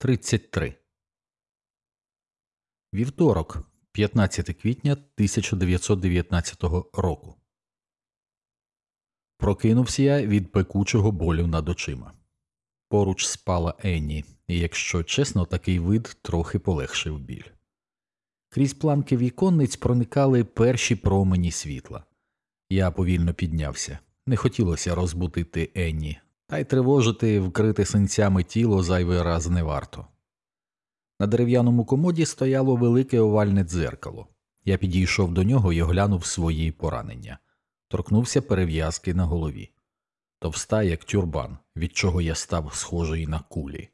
33 Вівторок, 15 квітня 1919 року. Прокинувся я від пекучого болю над очима. Поруч спала Енні, і, якщо чесно, такий вид трохи полегшив біль. Крізь планки віконниць проникали перші промені світла. Я повільно піднявся. Не хотілося розбудити Енні, та й тривожити вкрите синцями тіло зайвий раз не варто. На дерев'яному комоді стояло велике овальне дзеркало. Я підійшов до нього і оглянув свої поранення, торкнувся перев'язки на голові. Товста, як тюрбан, від чого я став схожий на кулі.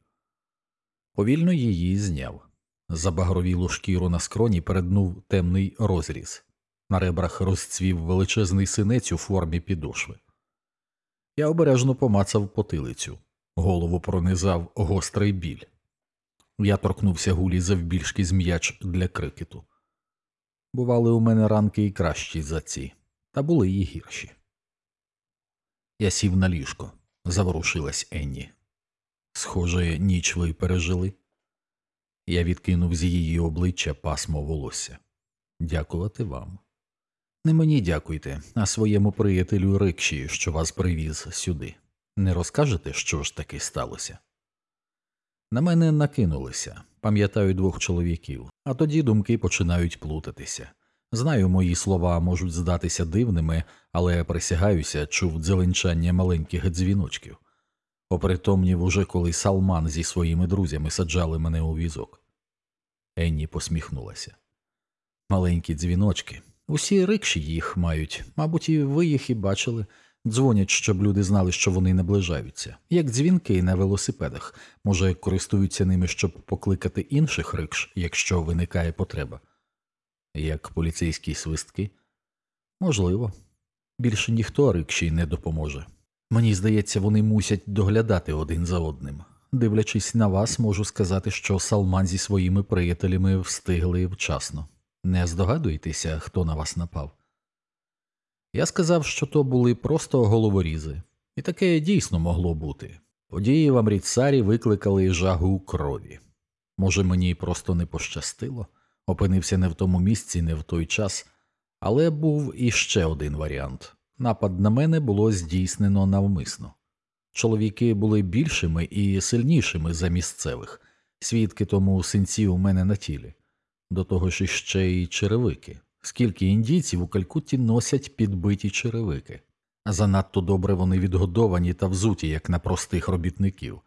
Повільно її зняв. Забагровілу шкіру на скроні переднув темний розріз. На ребрах розцвів величезний синець у формі підошви. Я обережно помацав потилицю, голову пронизав гострий біль. Я торкнувся гулі завбільшки з м'яч для крикету. Бували у мене ранки і кращі за ці, та були і гірші. Я сів на ліжко, заворушилась Енні. Схоже, ніч ви пережили. Я відкинув з її обличчя пасмо волосся. Дякувати вам. Не мені дякуйте, а своєму приятелю Рикші, що вас привіз сюди. Не розкажете, що ж таки сталося? На мене накинулися, пам'ятаю двох чоловіків, а тоді думки починають плутатися. Знаю, мої слова можуть здатися дивними, але присягаюся, чув дзеленчання маленьких дзвіночків. Опритомнів уже коли Салман зі своїми друзями саджали мене у візок. Енні посміхнулася. Маленькі дзвіночки. Усі рикші їх мають, мабуть, і ви їх і бачили. Дзвонять, щоб люди знали, що вони наближаються, як дзвінки на велосипедах, може, користуються ними, щоб покликати інших рикш, якщо виникає потреба. Як поліцейські свистки? Можливо, більше ніхто рикші не допоможе. Мені здається, вони мусять доглядати один за одним. Дивлячись на вас, можу сказати, що Салман зі своїми приятелями встигли вчасно. Не здогадуєтеся, хто на вас напав? Я сказав, що то були просто головорізи, і таке дійсно могло бути. Події в Амріцарі викликали жагу крові. Може, мені просто не пощастило, опинився не в тому місці, не в той час, але був іще один варіант напад на мене було здійснено навмисно. Чоловіки були більшими і сильнішими за місцевих, свідки тому синці у мене на тілі, до того ж іще й черевики. Скільки індійців у Калькутті носять підбиті черевики, занадто добре вони відгодовані та взуті, як на простих робітників.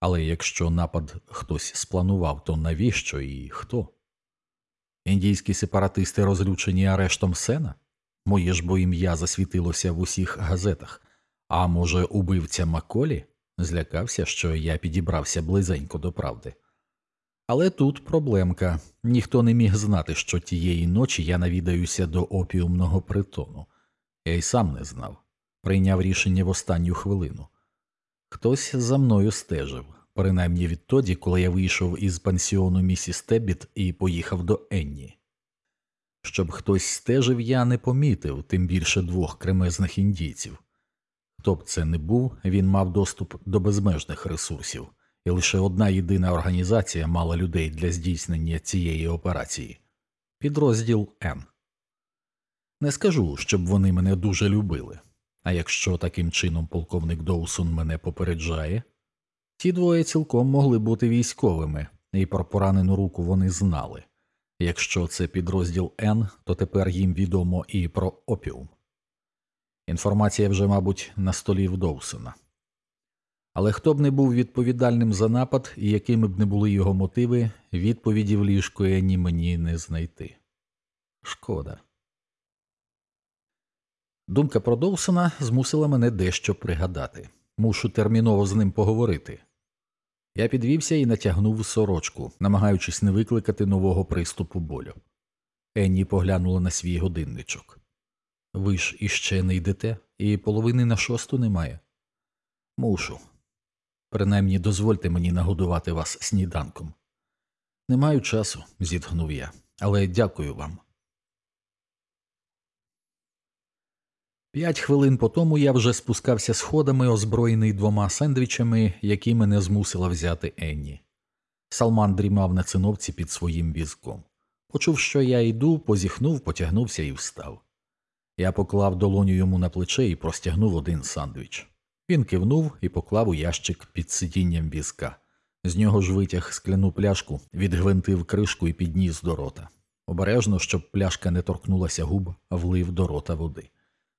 Але якщо напад хтось спланував, то навіщо і хто? Індійські сепаратисти розлючені арештом сена? Моє ж бо ім'я засвітилося в усіх газетах, а може, убивця Маколі? Злякався, що я підібрався близенько до правди. Але тут проблемка ніхто не міг знати, що тієї ночі я навідаюся до опіумного притону. Я й сам не знав, прийняв рішення в останню хвилину. Хтось за мною стежив, принаймні відтоді, коли я вийшов із пансіону місіс Тебіт і поїхав до Енні. Щоб хтось стежив, я не помітив, тим більше двох кремезних індійців. Хто б це не був, він мав доступ до безмежних ресурсів і лише одна єдина організація мала людей для здійснення цієї операції підрозділ Н. Не скажу, щоб вони мене дуже любили, а якщо таким чином полковник Доусон мене попереджає, ті двоє цілком могли бути військовими, і про поранену руку вони знали. Якщо це підрозділ Н, то тепер їм відомо і про опіум. Інформація вже, мабуть, на столі в Доусона. Але хто б не був відповідальним за напад і якими б не були його мотиви, відповіді в ліжку Енні мені не знайти. Шкода. Думка про Доусона змусила мене дещо пригадати. Мушу терміново з ним поговорити. Я підвівся і натягнув сорочку, намагаючись не викликати нового приступу болю. Енні поглянула на свій годинничок. Ви ж іще не йдете, і половини на шосту немає. Мушу. Принаймні дозвольте мені нагодувати вас сніданком. Не маю часу, зітхнув я, але дякую вам. П'ять хвилин по тому я вже спускався сходами, озброєний двома сендвічами, які мене змусила взяти Енні. Салман дрімав на циновці під своїм візком. Почув, що я йду, позіхнув, потягнувся і встав. Я поклав долоню йому на плече і простягнув один сандвіч. Він кивнув і поклав у ящик під сидінням візка. З нього ж витяг скляну пляшку, відгвинтив кришку і підніс до рота. Обережно, щоб пляшка не торкнулася губ, влив до рота води.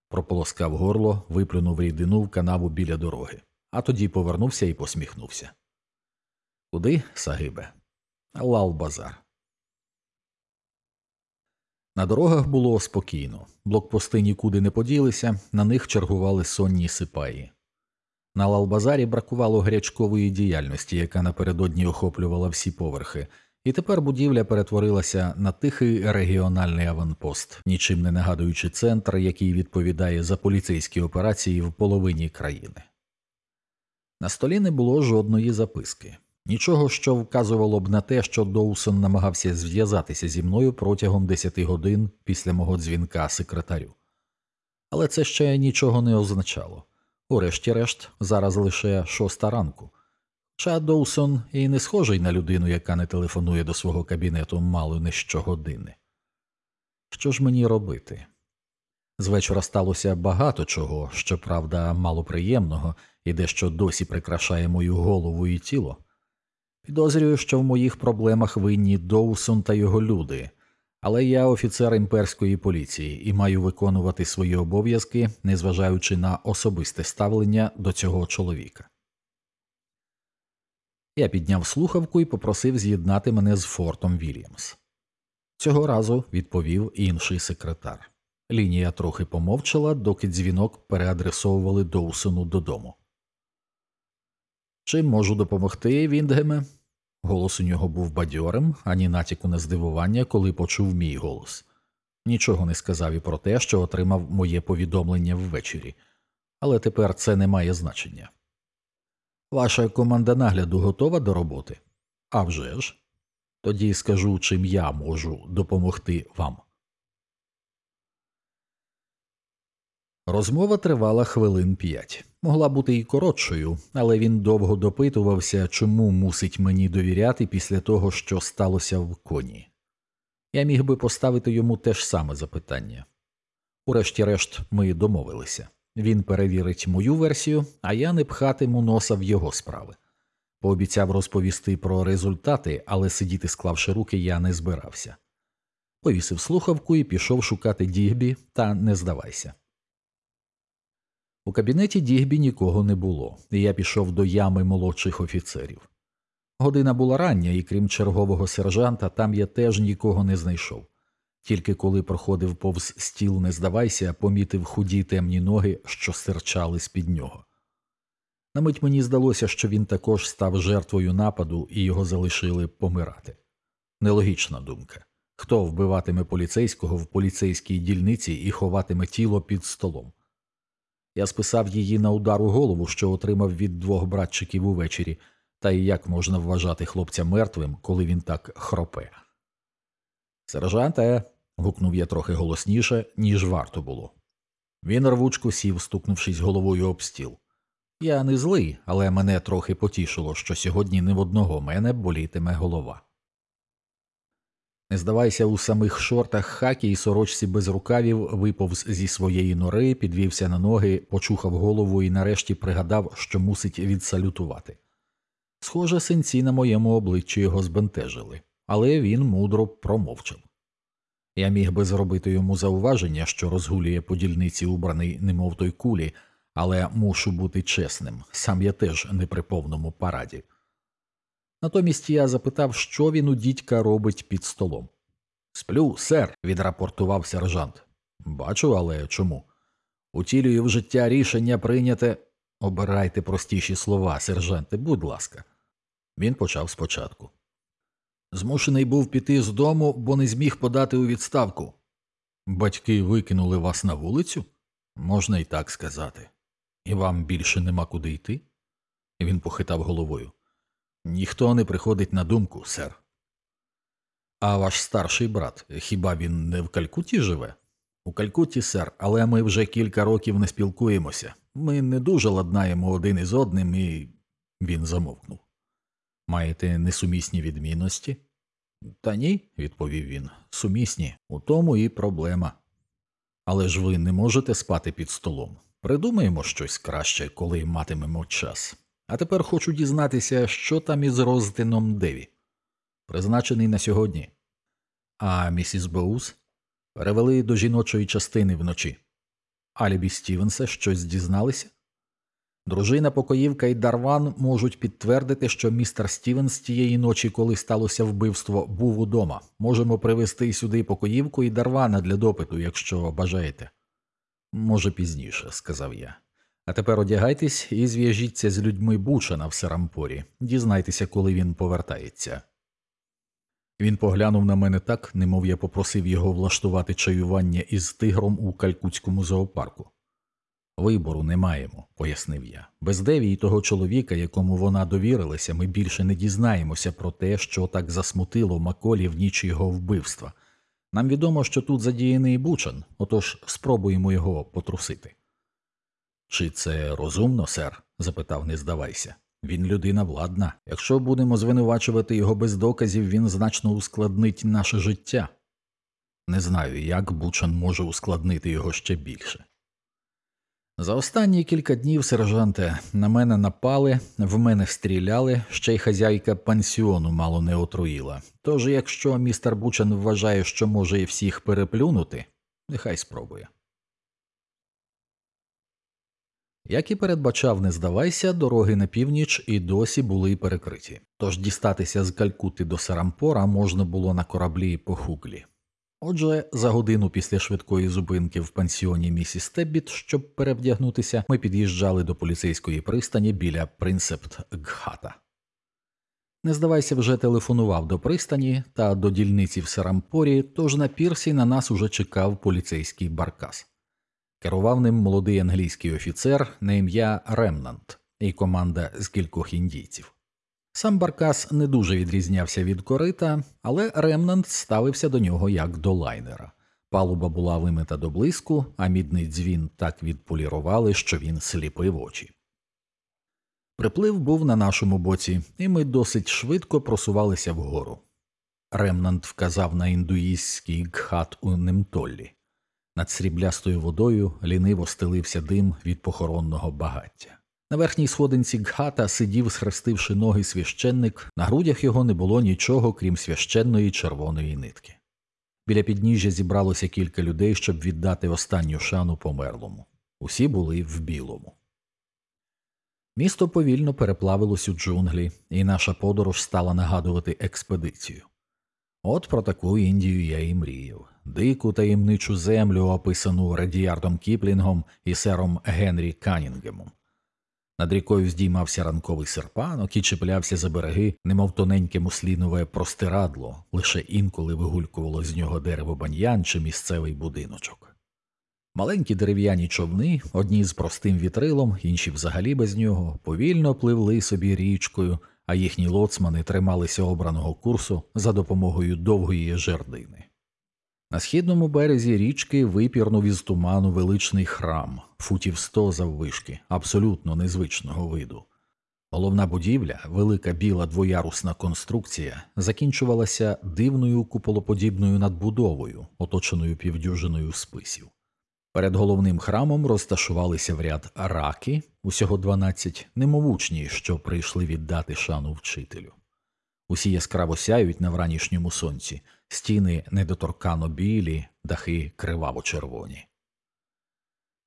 Прополоскав горло, виплюнув рідину в канаву біля дороги, а тоді повернувся і посміхнувся. Куди, Сагибе? Лал базар. На дорогах було спокійно, блокпости нікуди не поділися, на них чергували сонні сипаї. На Лалбазарі бракувало гарячкової діяльності, яка напередодні охоплювала всі поверхи, і тепер будівля перетворилася на тихий регіональний аванпост, нічим не нагадуючи центр, який відповідає за поліцейські операції в половині країни. На столі не було жодної записки. Нічого, що вказувало б на те, що Доусон намагався зв'язатися зі мною протягом десяти годин після мого дзвінка секретарю. Але це ще нічого не означало. Урешті-решт, зараз лише шоста ранку. Чад Доусон і не схожий на людину, яка не телефонує до свого кабінету мало не щогодини. Що ж мені робити? З вечора сталося багато чого, щоправда, малоприємного і дещо досі прикрашає мою голову і тіло. Підозрюю, що в моїх проблемах винні Доусон та його люди, але я офіцер імперської поліції і маю виконувати свої обов'язки, незважаючи на особисте ставлення до цього чоловіка. Я підняв слухавку і попросив з'єднати мене з Фортом Вільямс. Цього разу відповів інший секретар. Лінія трохи помовчала, доки дзвінок переадресовували Доусону додому. Чим можу допомогти, Віндгеме? Голос у нього був бадьорим, ані натяку на здивування, коли почув мій голос. Нічого не сказав і про те, що отримав моє повідомлення ввечері, але тепер це не має значення. Ваша команда нагляду готова до роботи? «А вже ж. Тоді скажу, чим я можу допомогти вам. Розмова тривала хвилин п'ять. Могла бути і коротшою, але він довго допитувався, чому мусить мені довіряти після того, що сталося в коні. Я міг би поставити йому те ж саме запитання. Урешті-решт, ми домовилися він перевірить мою версію, а я не пхатиму носа в його справи. Пообіцяв розповісти про результати, але сидіти, склавши руки, я не збирався. Повісив слухавку і пішов шукати Дігбі, та не здавайся. У кабінеті Дігбі нікого не було, і я пішов до ями молодших офіцерів. Година була рання, і крім чергового сержанта, там я теж нікого не знайшов. Тільки коли проходив повз стіл, не здавайся, помітив худі темні ноги, що стирчали з під нього. На мить мені здалося, що він також став жертвою нападу і його залишили помирати. Нелогічна думка хто вбиватиме поліцейського в поліцейській дільниці і ховатиме тіло під столом. Я списав її на удар у голову, що отримав від двох братчиків увечері, та й як можна вважати хлопця мертвим, коли він так хропе. Сержанте. гукнув я трохи голосніше, ніж варто було. Він рвучко сів, стукнувшись головою об стіл. Я не злий, але мене трохи потішило, що сьогодні не в одного мене болітиме голова. Не здавайся, у самих шортах хакі і сорочці без рукавів виповз зі своєї нори, підвівся на ноги, почухав голову і нарешті пригадав, що мусить відсалютувати. Схоже, синці на моєму обличчі його збентежили, але він мудро промовчав. Я міг би зробити йому зауваження, що розгулює по дільниці убраний, немов той кулі, але мушу бути чесним, сам я теж не при повному параді. Натомість я запитав, що він у дідька робить під столом. Сплю, сер, відрапортував сержант. Бачу, але чому? Утілюю в життя рішення прийняте. Обирайте простіші слова, сержанте, будь ласка. Він почав спочатку. Змушений був піти з дому, бо не зміг подати у відставку. Батьки викинули вас на вулицю? Можна і так сказати. І вам більше нема куди йти? Він похитав головою. Ніхто не приходить на думку, сер. А ваш старший брат, хіба він не в Калькуті живе? У Калькуті, сер, але ми вже кілька років не спілкуємося. Ми не дуже ладнаємо один із одним, і він замовкнув. Маєте несумісні відмінності? Та ні, відповів він. Сумісні, у тому і проблема. Але ж ви не можете спати під столом. Придумаємо щось краще, коли матимемо час. А тепер хочу дізнатися, що там із роздином Деві. Призначений на сьогодні. А місіс Боус перевели до жіночої частини вночі. Алібі Стівенса щось дізналися? Дружина покоївка і Дарван можуть підтвердити, що містер Стівенс тієї ночі, коли сталося вбивство, був удома. Можемо привезти сюди покоївку і Дарвана для допиту, якщо бажаєте. Може, пізніше, сказав я. А тепер одягайтесь і зв'яжіться з людьми Бучана в Серампорі. Дізнайтеся, коли він повертається. Він поглянув на мене так, немов я попросив його влаштувати чаювання із тигром у калькутському зоопарку. Вибору не маємо, пояснив я. Без Деві і того чоловіка, якому вона довірилася, ми більше не дізнаємося про те, що так засмутило Маколі в ніч його вбивства. Нам відомо, що тут задіяний Бучан, отож спробуємо його потрусити. Чи це розумно, сер? запитав, не здавайся. Він людина владна. Якщо будемо звинувачувати його без доказів, він значно ускладнить наше життя. Не знаю, як Бучан може ускладнити його ще більше. За останні кілька днів, сержанте, на мене напали, в мене стріляли, ще й хазяйка пансіону мало не отруїла. Тож, якщо містер Бучан вважає, що може і всіх переплюнути, нехай спробує. Як і передбачав, не здавайся, дороги на північ і досі були перекриті, тож дістатися з Калькути до Сарампора можна було на кораблі по хуглі. Отже, за годину після швидкої зупинки в пансіоні місіс Теббіт, щоб перевдягнутися, ми під'їжджали до поліцейської пристані біля принцепт Гхата. Не здавайся, вже телефонував до пристані та до дільниці в Сарампорі, тож на пірсі на нас уже чекав поліцейський баркас. Керував ним молодий англійський офіцер на ім'я Ремнант і команда з кількох індійців. Сам Баркас не дуже відрізнявся від корита, але Ремнант ставився до нього як до лайнера. Палуба була вимита до блиску, а мідний дзвін так відполірували, що він сліпив очі. Приплив був на нашому боці, і ми досить швидко просувалися вгору. Ремнант вказав на індуїстський гхат у Немтоллі. Над сріблястою водою ліниво стелився дим від похоронного багаття. На верхній сходинці Гхата сидів, схрестивши ноги священник, на грудях його не було нічого, крім священної червоної нитки. Біля підніжжя зібралося кілька людей, щоб віддати останню шану померлому. Усі були в білому. Місто повільно переплавилось у джунглі, і наша подорож стала нагадувати експедицію. От про таку Індію я і мріяв дику таємничу землю, описану Редіардом Кіплінгом і сером Генрі Канінгемом. Над рікою здіймався ранковий серпанок і чіплявся за береги, немов тоненьке муслінове простирадло, лише інколи вигулькувало з нього дерево баньян чи місцевий будиночок. Маленькі дерев'яні човни, одні з простим вітрилом, інші взагалі без нього, повільно пливли собі річкою, а їхні лоцмани трималися обраного курсу за допомогою довгої жердини. На східному березі річки випірнув із туману величний храм, футів сто заввишки, абсолютно незвичного виду. Головна будівля, велика біла двоярусна конструкція, закінчувалася дивною куполоподібною надбудовою, оточеною півдюжиною списів. Перед головним храмом розташувалися в ряд раки, усього дванадцять, немовучні, що прийшли віддати шану вчителю. Усі яскраво сяють на вранішньому сонці, стіни недоторкано білі, дахи криваво червоні.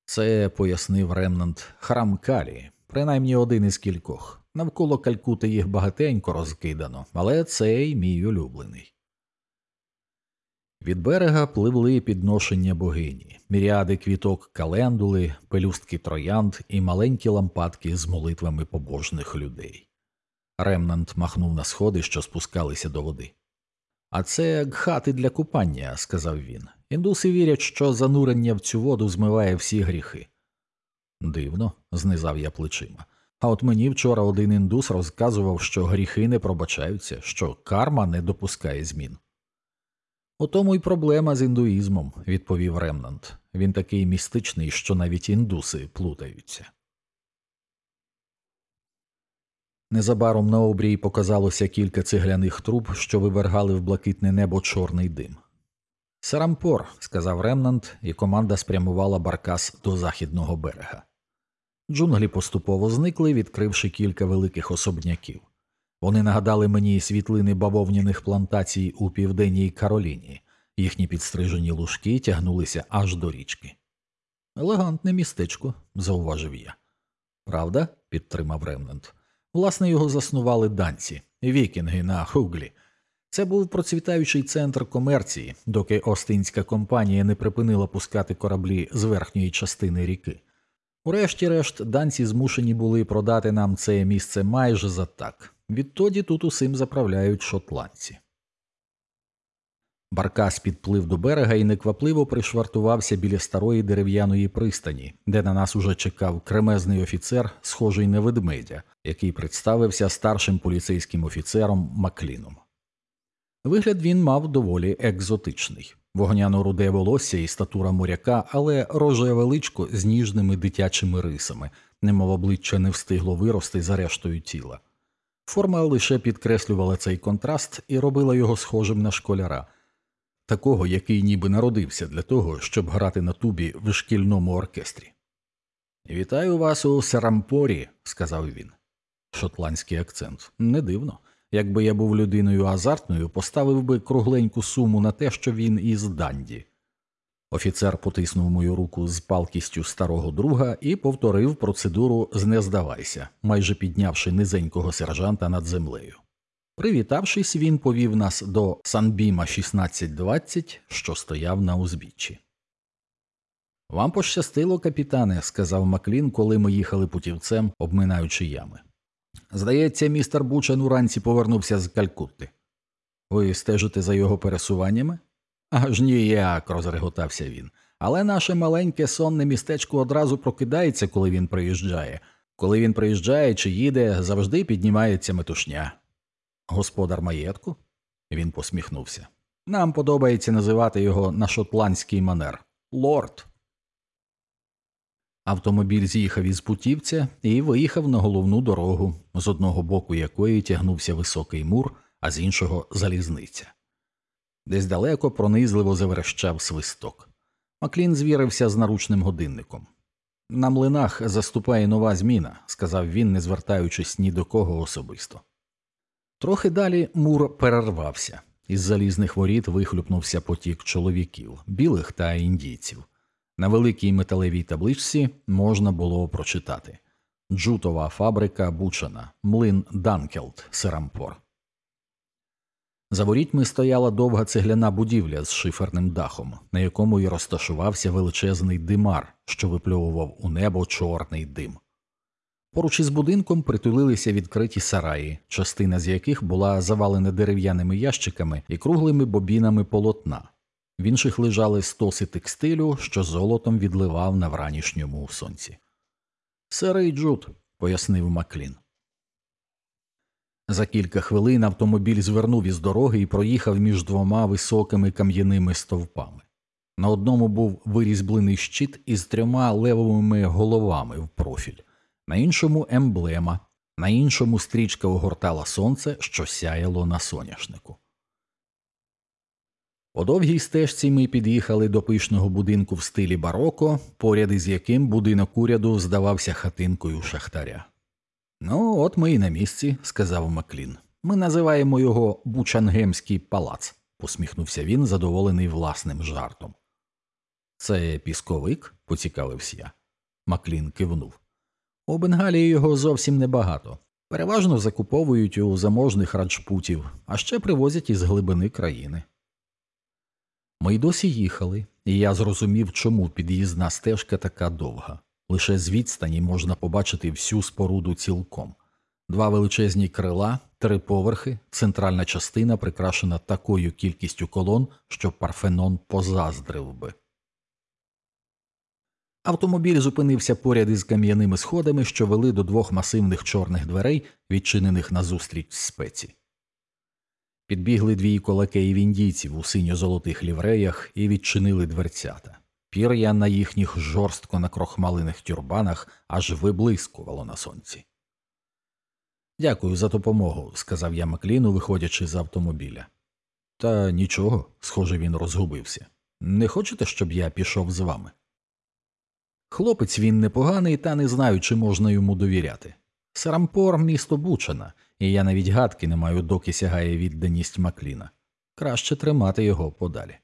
Це пояснив Ремнант храм Калі, принаймні один із кількох. Навколо Калькути їх багатенько розкидано, але цей мій улюблений. Від берега пливли підношення богині, міріади квіток календули, пелюстки троянд і маленькі лампадки з молитвами побожних людей. Ремнант махнув на сходи, що спускалися до води. А це гхати для купання, сказав він. Індуси вірять, що занурення в цю воду змиває всі гріхи. Дивно, знизав я плечима. А от мені вчора один індус розказував, що гріхи не пробачаються, що карма не допускає змін. У тому й проблема з індуїзмом, відповів Ремнант. Він такий містичний, що навіть індуси плутаються. Незабаром на обрії показалося кілька цегляних труб, що вивергали в блакитне небо чорний дим. Сарампор, сказав Ремнант, і команда спрямувала баркас до західного берега. Джунглі поступово зникли, відкривши кілька великих особняків. Вони нагадали мені світлини бавовняних плантацій у південній Кароліні, їхні підстрижені лужки тягнулися аж до річки. Елегантне містечко, зауважив я. Правда? підтримав Ремнант. Власне, його заснували данці, вікінги на Хуглі. Це був процвітаючий центр комерції, доки Остинська компанія не припинила пускати кораблі з верхньої частини ріки. Урешті-решт, данці змушені були продати нам це місце майже за так. Відтоді тут усім заправляють шотландці. Баркас підплив до берега і неквапливо пришвартувався біля старої дерев'яної пристані, де на нас уже чекав кремезний офіцер, схожий на ведмедя, який представився старшим поліцейським офіцером Макліном. Вигляд він мав доволі екзотичний вогняно руде волосся і статура моряка, але рожеве личко з ніжними дитячими рисами, немов обличчя не встигло вирости за рештою тіла. Форма лише підкреслювала цей контраст і робила його схожим на школяра, такого, який ніби народився для того, щоб грати на тубі в шкільному оркестрі. Вітаю вас у Серампорі, сказав він. Шотландський акцент. Не дивно. Якби я був людиною азартною, поставив би кругленьку суму на те, що він із Данді. Офіцер потиснув мою руку з палкістю старого друга і повторив процедуру з «не здавайся», майже піднявши низенького сержанта над землею. Привітавшись, він повів нас до Санбіма 1620, що стояв на узбіччі. Вам пощастило, капітане, сказав Маклін, коли ми їхали путівцем, обминаючи ями. Здається, містер Бучен уранці повернувся з Калькутти. Ви стежите за його пересуваннями? Аж ніяк, розреготався він. Але наше маленьке сонне містечко одразу прокидається, коли він приїжджає. Коли він приїжджає чи їде, завжди піднімається метушня. Господар маєтку? Він посміхнувся. Нам подобається називати його на шотландський манер лорд. Автомобіль з'їхав із путівця і виїхав на головну дорогу, з одного боку якої тягнувся високий мур, а з іншого залізниця. Десь далеко пронизливо заверещав свисток. Маклін звірився з наручним годинником. На млинах заступає нова зміна, сказав він, не звертаючись ні до кого особисто. Трохи далі мур перервався, із залізних воріт вихлюпнувся потік чоловіків, білих та індійців. На великій металевій табличці можна було прочитати Джутова фабрика Бучана, млин Данкелд, Серампор. За ворітьми стояла довга цегляна будівля з шиферним дахом, на якому й розташувався величезний димар, що випльовував у небо чорний дим. Поруч із будинком притулилися відкриті сараї, частина з яких була завалена дерев'яними ящиками і круглими бобінами полотна. В інших лежали стоси текстилю, що золотом відливав на вранішньому сонці. Сирий джут, пояснив Маклін. За кілька хвилин автомобіль звернув із дороги і проїхав між двома високими кам'яними стовпами. На одному був вирізблений щит із трьома левовими головами в профіль, на іншому емблема, на іншому стрічка огортала сонце, що сяяло на соняшнику. По довгій стежці ми під'їхали до пишного будинку в стилі бароко, поряд із яким будинок уряду здавався хатинкою шахтаря. Ну, от ми і на місці, сказав Маклін. Ми називаємо його Бучангемський палац, посміхнувся він, задоволений власним жартом. Це пісковик? поцікавився я. Маклін кивнув. У Бенгалії його зовсім небагато. Переважно закуповують у заможних раджпутів, а ще привозять із глибини країни. Ми й досі їхали, і я зрозумів, чому під'їзна стежка така довга. Лише з відстані можна побачити всю споруду цілком. Два величезні крила, три поверхи, центральна частина прикрашена такою кількістю колон, що Парфенон позаздрив би. Автомобіль зупинився поряд із кам'яними сходами, що вели до двох масивних чорних дверей, відчинених назустріч спеці. Підбігли дві колакеїв індійців у синьо-золотих лівреях і відчинили дверцята. Пір'я на їхніх жорстко накрохмалених тюрбанах аж виблискувало на сонці. Дякую за допомогу, сказав я Макліну, виходячи з автомобіля. Та нічого, схоже, він розгубився. Не хочете, щоб я пішов з вами? Хлопець він непоганий, та не знаю, чи можна йому довіряти. Сарампор місто Бучана, і я навіть гадки не маю, доки сягає відданість Макліна. Краще тримати його подалі.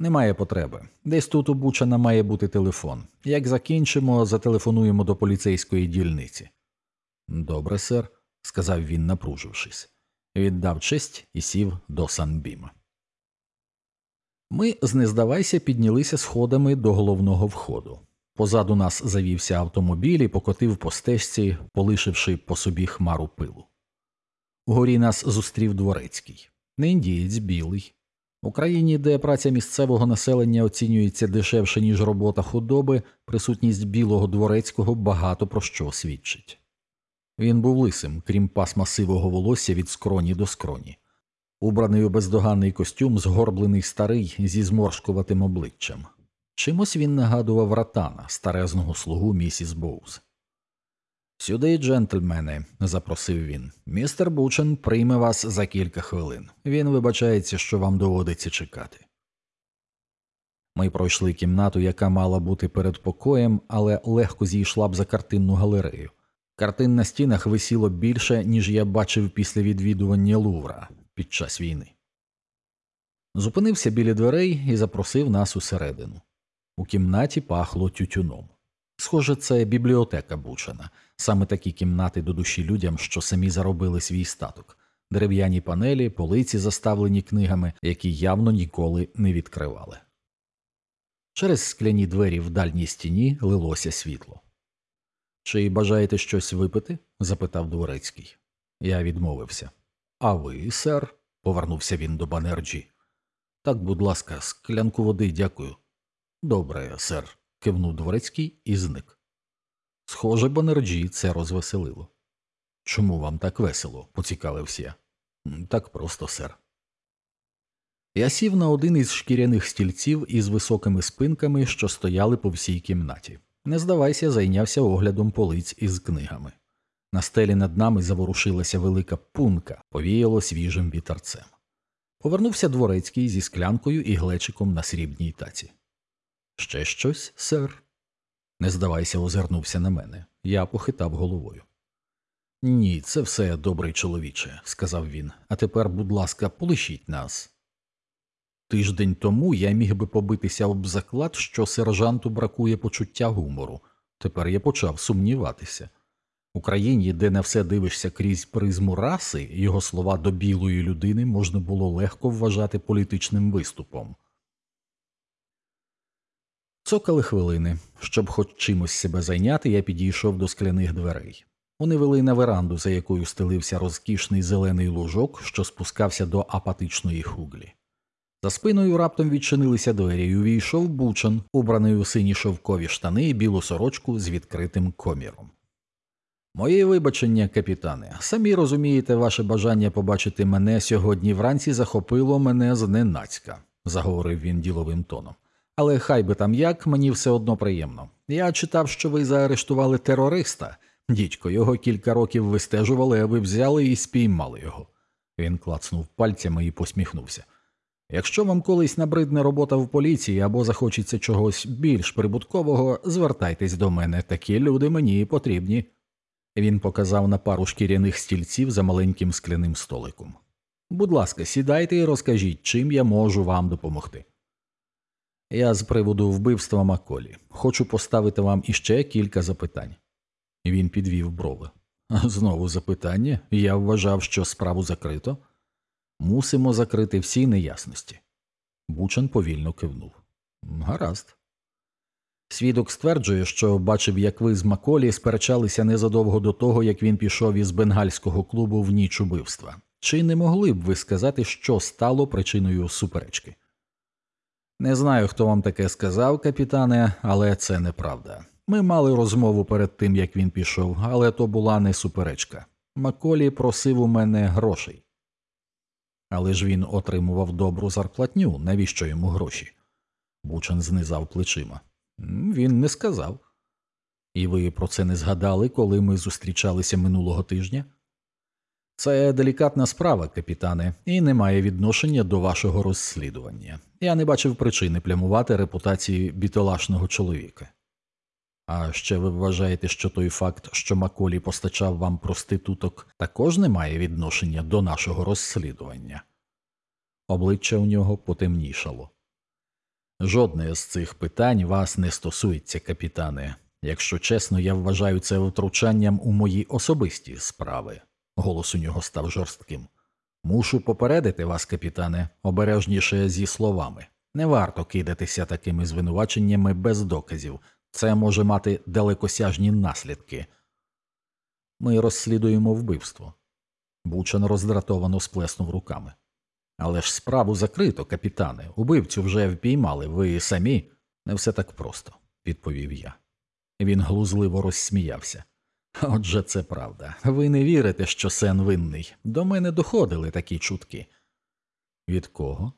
Немає потреби. Десь тут у Бучана має бути телефон. Як закінчимо, зателефонуємо до поліцейської дільниці. Добре, сер, сказав він, напружившись. Віддав честь і сів до Санбіма. Ми, знездавайся, піднялися сходами до головного входу. Позаду нас завівся автомобіль і покотив по стежці, полишивши по собі хмару пилу. Угорі нас зустрів дворецький, не індієць білий. У країні, де праця місцевого населення оцінюється дешевше, ніж робота худоби, присутність білого дворецького багато про що свідчить. Він був лисим, крім пасма сивого волосся від скроні до скроні, убраний у бездоганний костюм, згорблений старий зі зморшкуватим обличчям. Чимось він нагадував ратана, старезного слугу місіс Боуз. Сюди, джентльмени, запросив він. Містер Бучен прийме вас за кілька хвилин. Він вибачається, що вам доводиться чекати. Ми пройшли кімнату, яка мала бути перед покоєм, але легко зійшла б за картинну галерею. Картин на стінах висіло більше, ніж я бачив після відвідування Лувра під час війни. Зупинився біля дверей і запросив нас усередину. У кімнаті пахло тютюном. Схоже, це бібліотека Бучана, саме такі кімнати до душі людям, що самі заробили свій статок, дерев'яні панелі, полиці, заставлені книгами, які явно ніколи не відкривали. Через скляні двері в дальній стіні лилося світло. Чи бажаєте щось випити? запитав дворецький. Я відмовився. А ви, сер? повернувся він до Банерджі. Так, будь ласка, склянку води, дякую. Добре, сер, кивнув дворецький і зник. Схоже, Банерджі це розвеселило. Чому вам так весело? поцікавився. Так просто, сер. Я сів на один із шкіряних стільців із високими спинками, що стояли по всій кімнаті. Не здавайся, зайнявся оглядом полиць із книгами. На стелі над нами заворушилася велика пунка, повіяло свіжим вітерцем. Повернувся дворецький зі склянкою і глечиком на срібній таці. Ще щось, сер? Не здавайся, озирнувся на мене. Я похитав головою. Ні, це все добрий чоловіче, сказав він. А тепер, будь ласка, полишіть нас. Тиждень тому я міг би побитися об заклад, що сержанту бракує почуття гумору. Тепер я почав сумніватися. У країні, де на все дивишся крізь призму раси, його слова до білої людини можна було легко вважати політичним виступом. Цокали хвилини. Щоб хоч чимось себе зайняти, я підійшов до скляних дверей. Вони вели на веранду, за якою стелився розкішний зелений лужок, що спускався до апатичної хуглі. За спиною раптом відчинилися двері і увійшов бучан, убраний у сині шовкові штани і білу сорочку з відкритим коміром. Мої вибачення, капітане, самі розумієте, ваше бажання побачити мене сьогодні вранці захопило мене зненацька, заговорив він діловим тоном. Але хай би там як, мені все одно приємно. Я читав, що ви заарештували терориста. Дідько, його кілька років вистежували, а ви взяли і спіймали його. Він клацнув пальцями і посміхнувся. Якщо вам колись набридне робота в поліції або захочеться чогось більш прибуткового, звертайтесь до мене, такі люди мені потрібні. Він показав на пару шкіряних стільців за маленьким скляним столиком. Будь ласка, сідайте і розкажіть, чим я можу вам допомогти. Я з приводу вбивства Маколі хочу поставити вам іще кілька запитань. Він підвів брови. Знову запитання. Я вважав, що справу закрито. Мусимо закрити всі неясності. Бучан повільно кивнув. Гаразд. Свідок стверджує, що бачив, як ви з Маколі сперечалися незадовго до того, як він пішов із бенгальського клубу в ніч убивства. Чи не могли б ви сказати, що стало причиною суперечки? Не знаю, хто вам таке сказав, капітане, але це неправда. Ми мали розмову перед тим, як він пішов, але то була не суперечка. Маколі просив у мене грошей. Але ж він отримував добру зарплатню, навіщо йому гроші? Бучан знизав плечима. Він не сказав. І ви про це не згадали, коли ми зустрічалися минулого тижня? Це делікатна справа, капітане, і не має відношення до вашого розслідування. Я не бачив причини плямувати репутації бітолашного чоловіка. А ще ви вважаєте, що той факт, що Маколі постачав вам проституток, також не має відношення до нашого розслідування. Обличчя у нього потемнішало. Жодне з цих питань вас не стосується, капітане. Якщо чесно, я вважаю це втручанням у мої особисті справи. Голос у нього став жорстким. Мушу попередити вас, капітане, обережніше зі словами. Не варто кидатися такими звинуваченнями без доказів. Це може мати далекосяжні наслідки. Ми розслідуємо вбивство. Бучан роздратовано сплеснув руками. Але ж справу закрито, капітане. Убивцю вже впіймали, ви самі. Не все так просто, відповів я. Він глузливо розсміявся. Отже, це правда. Ви не вірите, що Сен винний. До мене доходили такі чутки. Від кого?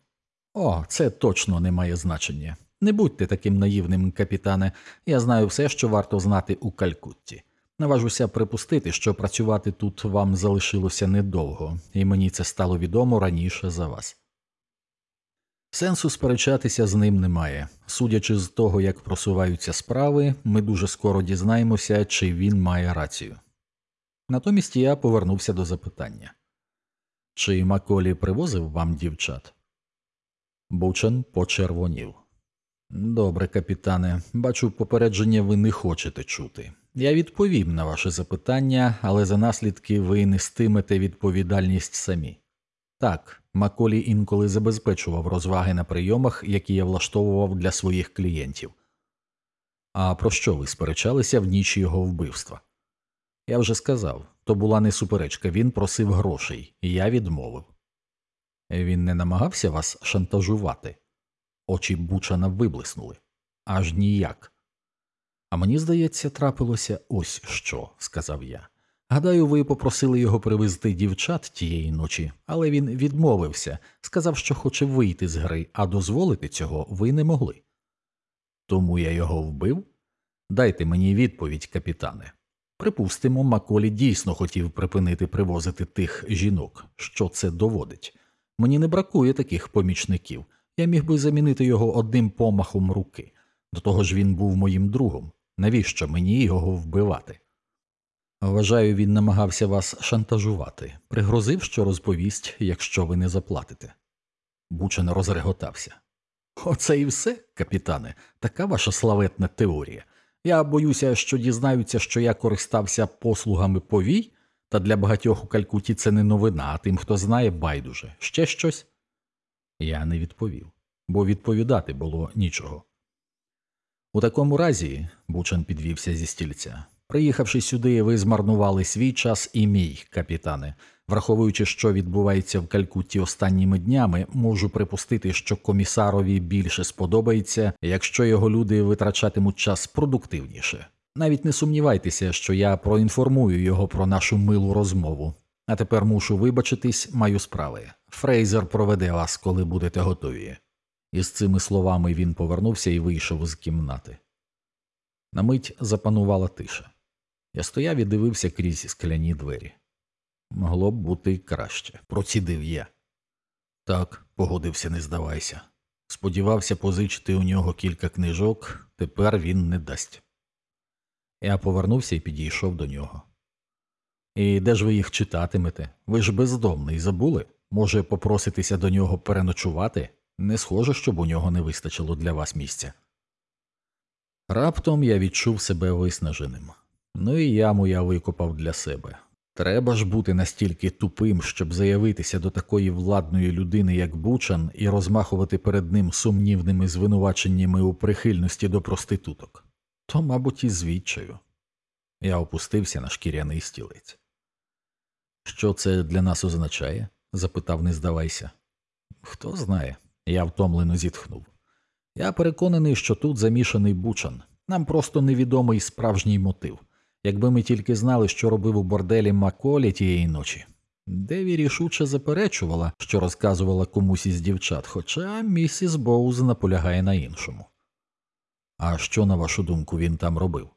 О, це точно не має значення. Не будьте таким наївним, капітане. Я знаю все, що варто знати у Калькутті. Наважуся припустити, що працювати тут вам залишилося недовго, і мені це стало відомо раніше за вас. Сенсу сперечатися з ним немає. Судячи з того, як просуваються справи, ми дуже скоро дізнаємося, чи він має рацію. Натомість я повернувся до запитання чи Маколі привозив вам дівчат? Бучен почервонів. Добре, капітане, бачу, попередження ви не хочете чути. Я відповім на ваше запитання, але за наслідки ви нестимете відповідальність самі. Так, Маколі інколи забезпечував розваги на прийомах, які я влаштовував для своїх клієнтів. А про що ви сперечалися в ніч його вбивства? Я вже сказав то була не суперечка, він просив грошей, і я відмовив. Він не намагався вас шантажувати. Очі Бучана виблиснули. Аж ніяк. А мені здається, трапилося ось що, сказав я. Гадаю, ви попросили його привезти дівчат тієї ночі, але він відмовився, сказав, що хоче вийти з гри, а дозволити цього ви не могли. Тому я його вбив? Дайте мені відповідь, капітане. Припустимо, Маколі дійсно хотів припинити привозити тих жінок, що це доводить. Мені не бракує таких помічників. Я міг би замінити його одним помахом руки. До того ж він був моїм другом. Навіщо мені його вбивати? Вважаю, він намагався вас шантажувати, пригрозив, що розповість, якщо ви не заплатите. Бучен розреготався. Оце і все, капітане, така ваша славетна теорія. Я боюся, що дізнаються, що я користався послугами повій, та для багатьох у Калькуті це не новина, а тим, хто знає, байдуже. Ще щось? Я не відповів, бо відповідати було нічого. У такому разі, Бучен підвівся зі стільця. Приїхавши сюди, ви змарнували свій час і мій, капітане. Враховуючи, що відбувається в Калькутті останніми днями, можу припустити, що комісарові більше сподобається, якщо його люди витрачатимуть час продуктивніше. Навіть не сумнівайтеся, що я проінформую його про нашу милу розмову. А тепер мушу вибачитись, маю справи. Фрейзер проведе вас, коли будете готові. І з цими словами він повернувся і вийшов з кімнати. На мить запанувала тиша. Я стояв і дивився крізь скляні двері. Могло б бути краще, процідив я. Так, погодився, не здавайся. Сподівався позичити у нього кілька книжок, тепер він не дасть. Я повернувся і підійшов до нього. І де ж ви їх читатимете? Ви ж бездомний забули? Може, попроситися до нього переночувати? Не схоже, щоб у нього не вистачило для вас місця. Раптом я відчув себе виснаженим. Ну і яму я викопав для себе. Треба ж бути настільки тупим, щоб заявитися до такої владної людини, як Бучан, і розмахувати перед ним сумнівними звинуваченнями у прихильності до проституток. То, мабуть, і звідчаю. Я опустився на шкіряний стілець. Що це для нас означає? запитав, не здавайся. Хто знає, я втомлено зітхнув. Я переконаний, що тут замішаний Бучан. Нам просто невідомий справжній мотив. Якби ми тільки знали, що робив у борделі Маколі тієї ночі. Деві рішуче заперечувала, що розказувала комусь із дівчат, хоча місіс Боуз наполягає на іншому. А що, на вашу думку, він там робив?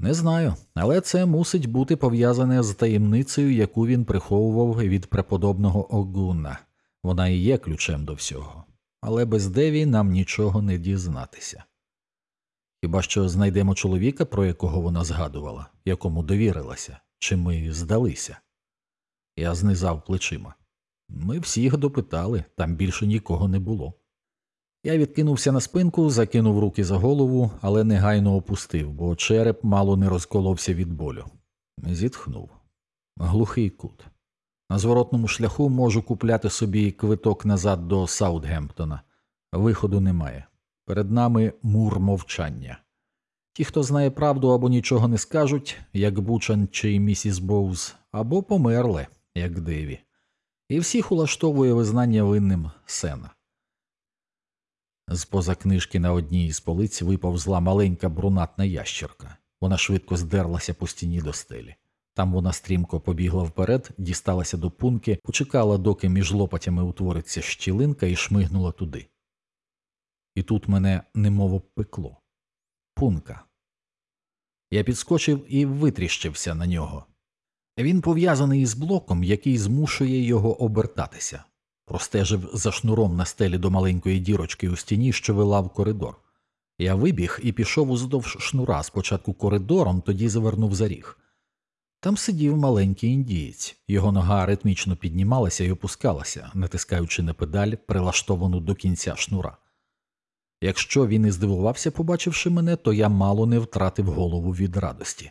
Не знаю, але це мусить бути пов'язане з таємницею, яку він приховував від преподобного Огуна. Вона і є ключем до всього, але без Деві нам нічого не дізнатися. Хіба що знайдемо чоловіка, про якого вона згадувала, якому довірилася, чи ми здалися? Я знизав плечима. Ми всіх допитали, там більше нікого не було. Я відкинувся на спинку, закинув руки за голову, але негайно опустив, бо череп мало не розколовся від болю. Зітхнув. Глухий кут. На зворотному шляху можу купляти собі квиток назад до Саутгемптона. Виходу немає. Перед нами мур мовчання. Ті, хто знає правду або нічого не скажуть, як Бучан чи місіс Боуз, або померли, як Деві. І всіх улаштовує визнання винним сена. З поза книжки на одній із полиць виповзла маленька брунатна ящерка. Вона швидко здерлася по стіні до стелі. Там вона стрімко побігла вперед, дісталася до пунки, почекала, доки між лопатями утвориться щілинка, і шмигнула туди. І тут мене немово пекло. Пунка. Я підскочив і витріщився на нього. Він пов'язаний із блоком, який змушує його обертатися. Простежив за шнуром на стелі до маленької дірочки у стіні, що вела в коридор. Я вибіг і пішов уздовж шнура, спочатку коридором, тоді завернув за ріг. Там сидів маленький індієць, його нога ритмічно піднімалася і опускалася, натискаючи на педаль, прилаштовану до кінця шнура. Якщо він і здивувався, побачивши мене, то я мало не втратив голову від радості.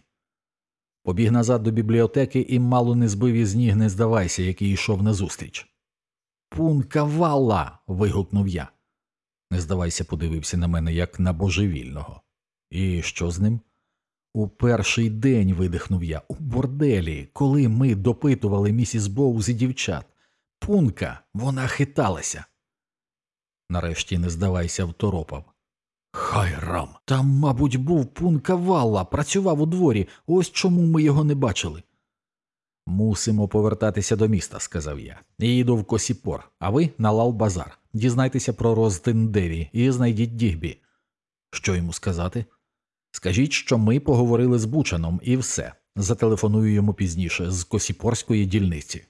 Побіг назад до бібліотеки і мало не збив із ніг не здавайся, який йшов назустріч. Пунка валла. вигукнув я. Не здавайся, подивився на мене, як на божевільного. І що з ним? У перший день видихнув я, у борделі, коли ми допитували місіс Боуз і дівчат. Пунка, вона хиталася. Нарешті не здавайся, второпав. Хай рам. Там, мабуть, був пунка валла, працював у дворі, ось чому ми його не бачили. Мусимо повертатися до міста, сказав я. Їду в Косіпор, а ви на Лал Базар. Дізнайтеся про Роздендеві і знайдіть Дігбі. Що йому сказати? Скажіть, що ми поговорили з Бучаном і все. Зателефоную йому пізніше з Косіпорської дільниці.